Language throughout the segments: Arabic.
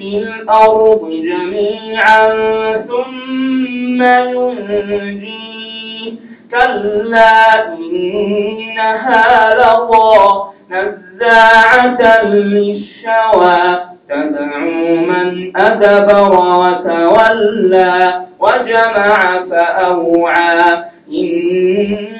في الأرض جميعا ثم ينجيه كلا إنها لظى نزاعة للشوى. تدعو من أدبر وتولى وجمع فأوعى. إن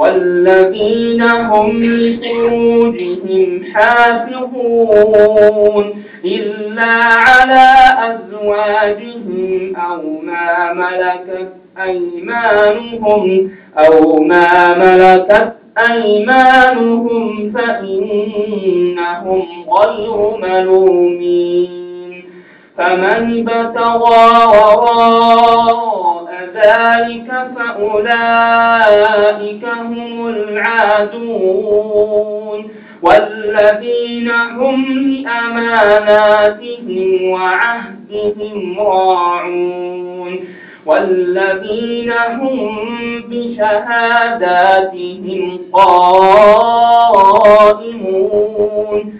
والذين هم لفروجهم حافظون إلا على أزواجهم أو ما ملكت أيمانهم أو ما ملكت أيمانهم فإنهم غير ملومين فمن ابتغى وراء ذلك فأولئك هم العادون. والذين هم لأماناتهم وعهدهم راعون. والذين هم بشهاداتهم قائمون.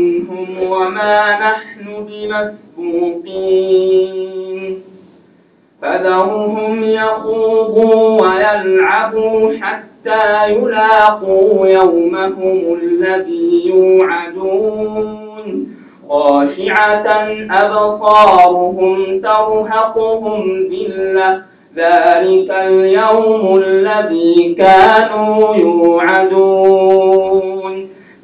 وما نحن بمسبوقين. فذرهم يخوضوا ويلعبوا حتى يلاقوا يومهم الذي يوعدون. خاشعة أبصارهم ترهقهم ذلة. ذلك اليوم الذي كانوا يوعدون.